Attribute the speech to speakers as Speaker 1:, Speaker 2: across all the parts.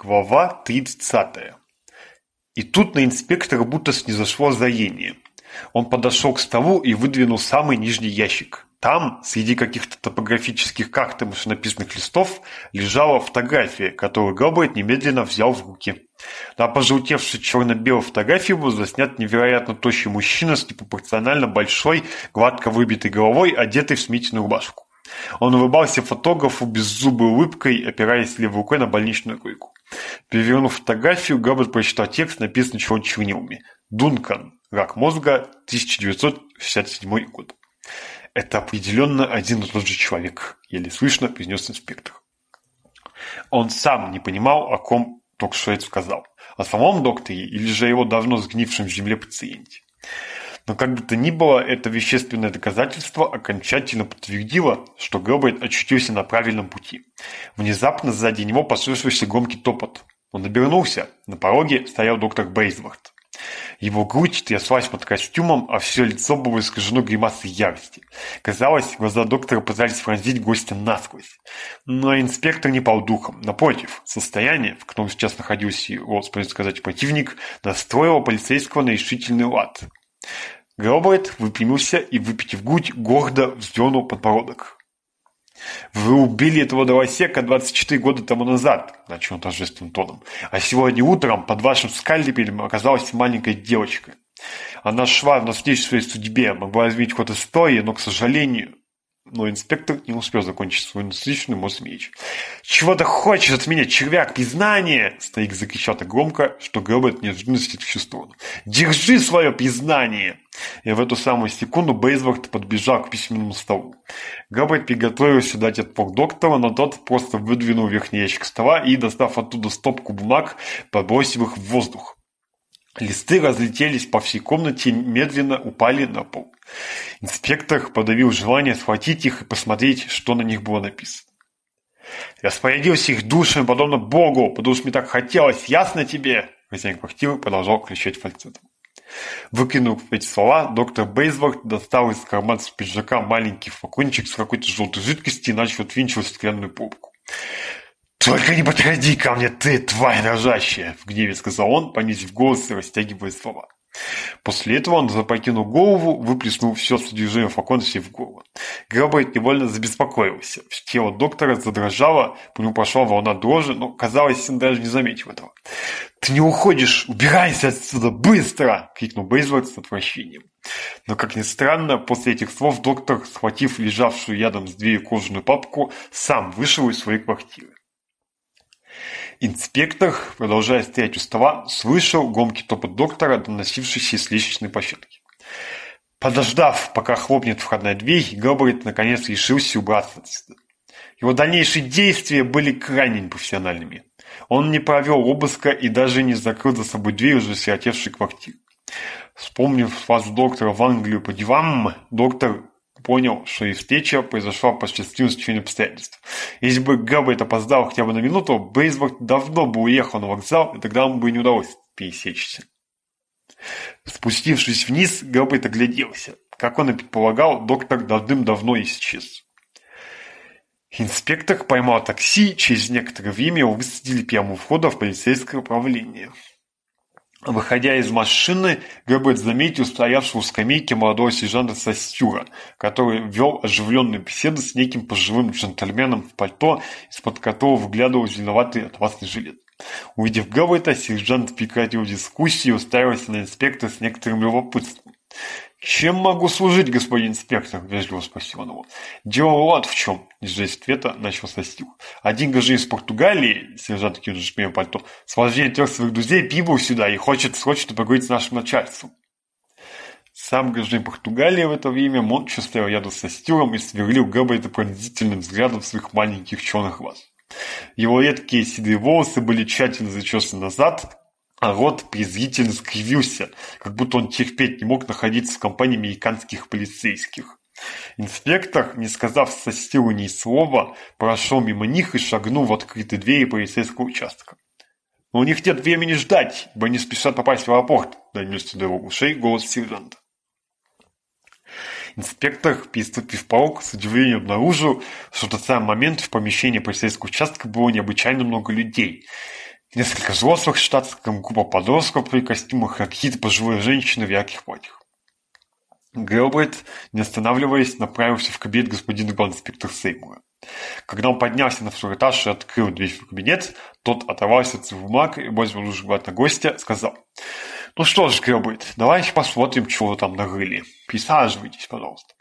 Speaker 1: Глава 30. И тут на инспектора будто снизошло заение. Он подошел к столу и выдвинул самый нижний ящик. Там, среди каких-то топографических карт и машинописных листов, лежала фотография, которую Габбайт немедленно взял в руки. На пожелтевшей черно-белой фотографии был заснят невероятно тощий мужчина с непропорционально большой, гладко выбитой головой, одетый в сметенную рубашку. Он улыбался фотографу беззубой улыбкой, опираясь левой рукой на больничную койку. Перевернув фотографию, Габбард прочитал текст, написанный чего чернилами. «Дункан. Рак мозга. 1967 год». «Это определенно один и тот же человек», — еле слышно произнес инспектор. Он сам не понимал, о ком только что это сказал. О самом докторе или же его давно сгнившем в земле пациенте. Но как бы то ни было, это вещественное доказательство окончательно подтвердило, что Гробайт очутился на правильном пути. Внезапно сзади него послышался громкий топот. Он обернулся. На пороге стоял доктор Бейсворт. Его грудь тряслась под костюмом, а все лицо было искажено гримасой ярости. Казалось, глаза доктора пытались пронзить гостя насквозь. Но инспектор не пал духом. Напротив, состояние, в котором сейчас находился его, сказать, противник, настроило полицейского на решительный лад. Гробайт выпрямился и, выпитив грудь, гордо вздернул подбородок. «Вы убили этого дровосека 24 года тому назад», — начал он торжественным тоном, «а сегодня утром под вашим скальдепелем оказалась маленькая девочка. Она шла навстречу своей судьбе, могла изменить ход истории, но, к сожалению...» Но инспектор не успел закончить свою насыщенную мозг меч. «Чего ты хочешь от меня, червяк, признание?» Старик закричал так громко, что Гробот неожиданно чувствовал. «Держи свое признание!» и в эту самую секунду Бейсворт подбежал к письменному столу. Габбард приготовился дать отпор доктору, но тот просто выдвинул верхний ящик стола и, достав оттуда стопку бумаг, подбросил их в воздух. Листы разлетелись по всей комнате медленно упали на пол. Инспектор подавил желание схватить их и посмотреть, что на них было написано. Я спорядился их душами, подобно Богу, потому что мне так хотелось, ясно тебе?» Хозяин квартиры продолжал кричать фальцетом. Выкинув эти слова, доктор Бейсборд достал из кармана пиджака маленький флакончик с какой-то желтой жидкостью и начал отвинчивать стеклянную пробку. «Только не подходи ко мне, ты, тварь рожащая!» — в гневе сказал он, понизив голос и растягивая слова. После этого он запрокинул голову, выплеснул все содержимое флакона себе в голову. Грэббайт невольно забеспокоился. Тело доктора задрожало, по нему пошла волна дрожи, но, казалось, он даже не заметил этого. «Ты не уходишь! Убирайся отсюда! Быстро!» — крикнул Бейзворд с отвращением. Но, как ни странно, после этих слов доктор, схватив лежавшую рядом с дверью кожаную папку, сам вышел из своей квартиры инспекторах, продолжая стоять у стола, слышал громкий топот доктора, доносившийся с лестничной площадки. Подождав, пока хлопнет входная дверь, Габбард наконец решился убраться отсюда. Его дальнейшие действия были крайне непрофессиональными. Он не провел обыска и даже не закрыл за собой дверь уже осиротевшей квартиры. Вспомнив фразу доктора в Англию по делам, доктор понял, что их встреча произошла по счастливому стечению обстоятельств. Если бы Габбайт опоздал хотя бы на минуту, Бейсборг давно бы уехал на вокзал, и тогда ему бы не удалось пересечься. Спустившись вниз, Габбайт огляделся. Как он и предполагал, доктор давным-давно исчез. Инспектор поймал такси, через некоторое время его высадили прямо у входа в полицейское управление. Выходя из машины, Гэббет заметил стоявшего у скамейки молодого сержанта Састюра, который вел оживленную беседу с неким пожилым джентльменом в пальто, из-под которого выглядывал зеленоватый атласный жилет. Увидев Гэббета, сержант прекратил дискуссию и уставился на инспектора с некоторым любопытством. Чем могу служить, господин инспектор? — вежливо спросил он его. Ну — Дело вот в чем, — не ждя ответа, начался Стасюк. Один гажи из Португалии, сержант кинул шпием пальто, с вождением трех своих друзей пиво сюда и хочет срочно поговорить с нашим начальством. Сам гражданин Португалии в это время молча стоял рядом со Стюром и сверлил Гэббайта пронзительным взглядом своих маленьких черных глаз. Его редкие седые волосы были тщательно зачесаны назад, а рот презрительно скривился, как будто он терпеть не мог находиться в компании американских полицейских. Инспектор, не сказав со стилу ни слова, прошел мимо них и шагнул в открытые двери полицейского участка. Но у них нет времени ждать, ибо они спешат попасть в аэропорт, донесся до его ушей голос сержанта. Инспектор, переступив порог, с удивлением обнаружил, что в тот самый момент в помещении полицейского участка было необычайно много людей – Несколько взрослых штатском группа-подростков при костюмах ракит пожилой женщины в ярких платьях. Гелбрейт, не останавливаясь, направился в кабинет господина гонспектора Сеймура. Когда он поднялся на второй этаж и открыл дверь в кабинет, тот оторвался от своих бумаг и, больше лучше глядя на гостя, сказал «Ну что ж, Гелбрейт, давайте посмотрим, чего вы там нарыли. Присаживайтесь, пожалуйста»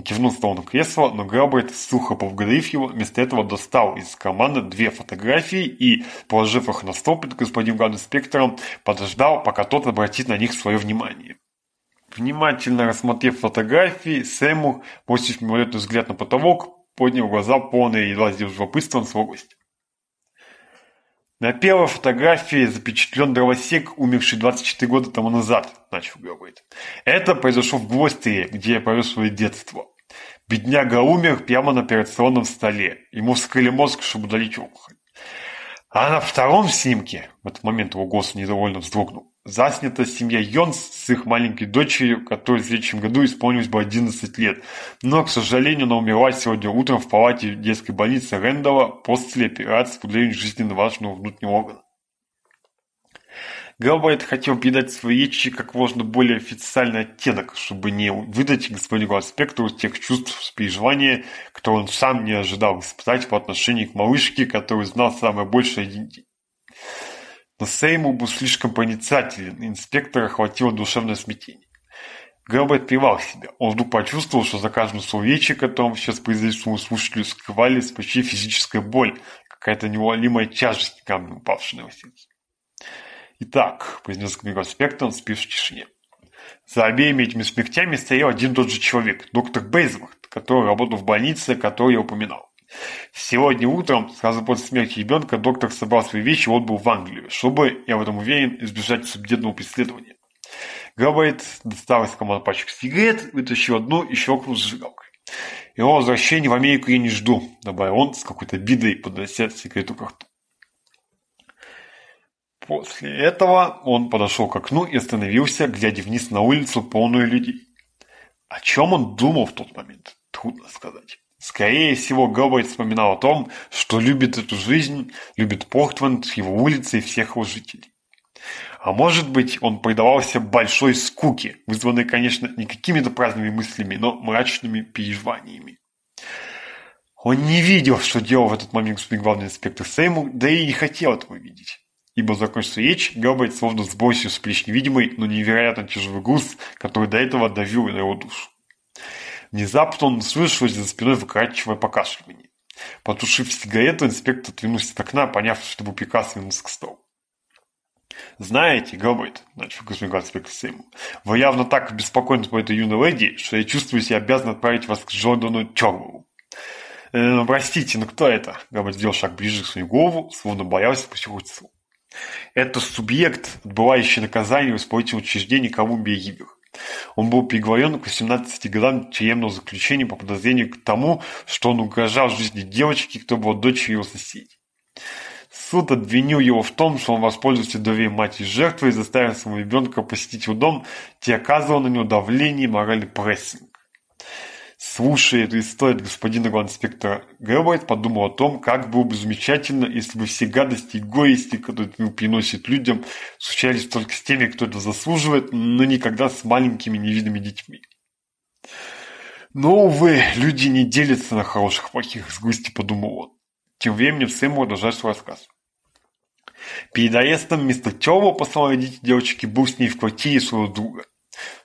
Speaker 1: кивнул в сторону кресла, но Грабайт, сухо поблагодарив его, вместо этого достал из кармана две фотографии и, положив их на стол перед господином главным инспектором, подождал, пока тот обратит на них свое внимание. Внимательно рассмотрев фотографии, Сэмур, бросив мимолетный взгляд на потолок, поднял глаза полные едва с любопытством своего гостя. Напела фотографии, запечатлен дровосек, умерший 24 года тому назад, начал говорить. Это произошло в Глостере, где я провел свое детство. Бедняга умер прямо на операционном столе. Ему вскрыли мозг, чтобы удалить опухоль. А на втором снимке, в этот момент его голос недовольно вздрогнул, занята семья Йонс с их маленькой дочерью, которой в следующем году исполнилось бы 11 лет. Но, к сожалению, она умерла сегодня утром в палате детской больницы Рэндала после операции по удалению жизненно важного внутреннего органа. Галбайт хотел передать свои речи как можно более официальный оттенок, чтобы не выдать господину Гласпектору тех чувств переживания, которые он сам не ожидал испытать по отношению к малышке, которую знал самое большее но Сейму был слишком проницателен, и инспектора хватило душевное смятение. Грэб отпевал себя. Он вдруг почувствовал, что за каждым словечием, которым сейчас произнесло слушателю, скрывались почти физическая боль, какая-то неуловимая тяжесть, камня упавшая на его сердце. «Итак», — произнес конспектор, спивший в тишине. За обеими этими смертями стоял один и тот же человек, доктор Бейзмарт, который работал в больнице, о которой я упоминал. Сегодня утром, сразу после смерти ребенка, доктор собрал свои вещи и отбыл в Англию, чтобы, я в этом уверен, избежать судебного преследования. Габайт достал из команды пачку сигарет, вытащил одну и щелкнул зажигалкой. «Его возвращение в Америку я не жду», — добавил он с какой-то обидой, поднося сигарету к рту. После этого он подошел к окну и остановился, глядя вниз на улицу, полную людей. О чем он думал в тот момент, трудно сказать. Скорее всего, Гэллоуэй вспоминал о том, что любит эту жизнь, любит Портленд, его улицы и всех его жителей. А может быть, он предавался большой скуке, вызванной, конечно, не какими-то праздными мыслями, но мрачными переживаниями. Он не видел, что делал в этот момент главный инспектор Сеймур, да и не хотел этого видеть. Ибо закончится речь, Гэлбайт словно сбросил с плеч невидимый, но невероятно тяжелый груз, который до этого давил на его душу. Внезапно он услышал за спиной выкрадчивое покашливание. Потушив сигарету, инспектор отвинулся от окна, поняв, что Бупикас вернулся к столу. «Знаете, — говорит, — начал Космиган инспектор Сейму, — вы явно так беспокойны по этой юной леди, что я чувствую себя обязан отправить вас к Джордану Чорлову. «Э, «Простите, но кто это?» — Говорит, сделал шаг ближе к своему голову, словно боялся спустить слово. «Это субъект, отбывающий наказание в исполнительном учреждении Колумбия Гивер. Он был приговорен к 18 годам тюремного заключения по подозрению к тому, что он угрожал жизни девочки, кто была дочерью его соседей. Суд обвинил его в том, что он воспользовался доверием матери жертвы и заставил своего ребенка посетить его дом, где оказывал на него давление и моральный прессинг слушая эту историю господина главинспектора Грэббайт, подумал о том, как было бы замечательно, если бы все гадости и горести, которые он приносит людям, случались только с теми, кто это заслуживает, но никогда с маленькими невидными детьми. Но, увы, люди не делятся на хороших и плохих, с грустью подумал он. Тем временем Сэм продолжает свой рассказ. Перед арестом мистер Тёма, по словам родителей девочки, был с ней в квартире своего друга.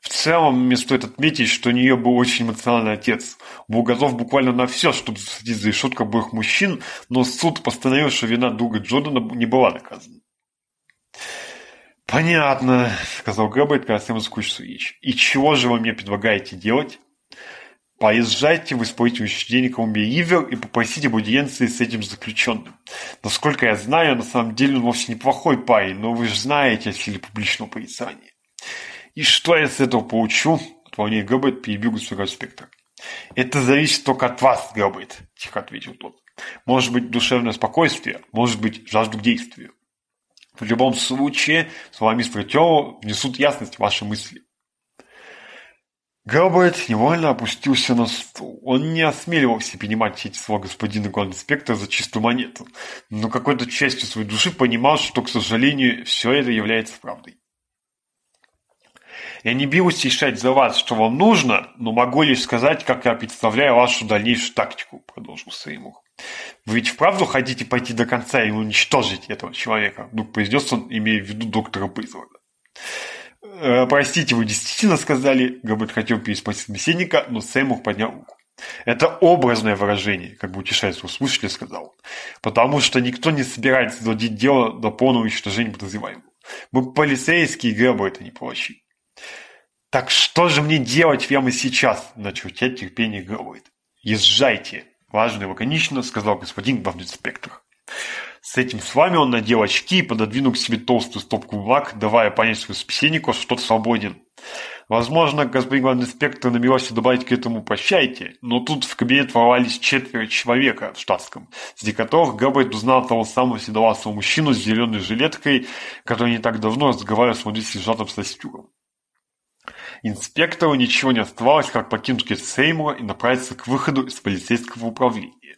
Speaker 1: В целом, мне стоит отметить, что у нее был очень эмоциональный отец. Был готов буквально на все, чтобы судить за решетку обоих мужчин, но суд постановил, что вина друга Джордана не была наказана. «Понятно», — сказал Гэббельт, когда Сэм скучно речь. «И чего же вы мне предлагаете делать?» «Поезжайте в исполнительное учреждение Колумбия Ривер и попросите об аудиенции с этим заключенным. Насколько я знаю, на самом деле он вовсе неплохой парень, но вы же знаете о силе публичного порицания». И что я с этого получу? Вполне Габбет перебил своего спектр. «Это зависит только от вас, Габбет», – тихо ответил тот. «Может быть, душевное спокойствие, может быть, жажду к действию. В любом случае, с вами Тео внесут ясность в ваши мысли». Габбет невольно опустился на стул. Он не осмеливался принимать эти слова господина главного главинспектора за чистую монету, но какой-то частью своей души понимал, что, к сожалению, все это является правдой. Я не билась решать за вас, что вам нужно, но могу лишь сказать, как я представляю вашу дальнейшую тактику, продолжил Сеймур. Вы ведь вправду хотите пойти до конца и уничтожить этого человека, вдруг произнес он, имея в виду доктора Бызлорда. Простите, вы действительно сказали, Габбет хотел переспросить собеседника, но Сеймур поднял руку. Это образное выражение, как бы утешаясь услышали, сказал он. Потому что никто не собирается доводить дело до полного уничтожения подозреваемого. Мы полицейские Гэббета не получили. Так что же мне делать прямо сейчас? Начал я терпение говорит. Езжайте. Важно и лаконично сказал господин главный инспектор. С этим с вами он надел очки и пододвинул к себе толстую стопку бумаг, давая понять своему собеседнику, что тот свободен. Возможно, господин главный инспектор намеревался добавить к этому «прощайте», но тут в кабинет ворвались четверо человека в штатском, среди которых Габбайт узнал того самого седовласого мужчину с зеленой жилеткой, который не так давно разговаривал с владельцем сержантом Состюром. Инспектору ничего не оставалось, как покинуть Сеймура и направиться к выходу из полицейского управления.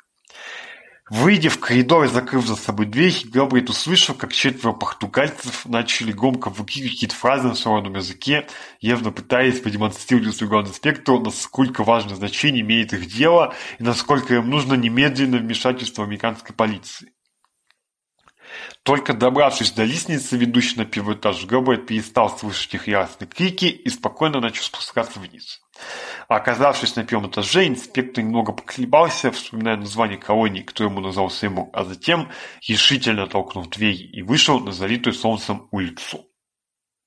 Speaker 1: Выйдя в коридор и закрыв за собой дверь, Габрид услышал, как четверо португальцев начали громко выкидывать какие-то фразы на своем языке, явно пытаясь продемонстрировать своему инспектору, насколько важное значение имеет их дело и насколько им нужно немедленное вмешательство американской полиции. Только добравшись до лестницы, ведущей на первый этаж, Гоббет перестал слышать их яростные крики и спокойно начал спускаться вниз. Оказавшись на первом этаже, инспектор немного поколебался, вспоминая название колонии, кто ему назвал Сэму, а затем, решительно толкнув дверь, и вышел на залитую солнцем улицу.